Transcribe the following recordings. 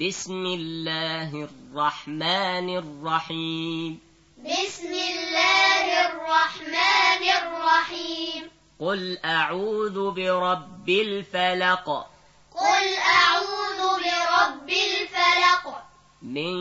بسم الله الرحمن الرحيم. بسم الله الرحمن الرحيم. قل أعوذ برب الفلق. قل أعوذ برب الفلق. من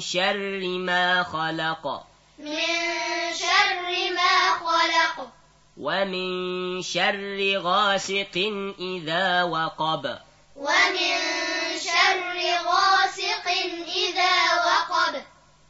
شر ما خلق. من شر ما خلق. ومن شر غاسق إذا وقب. ومن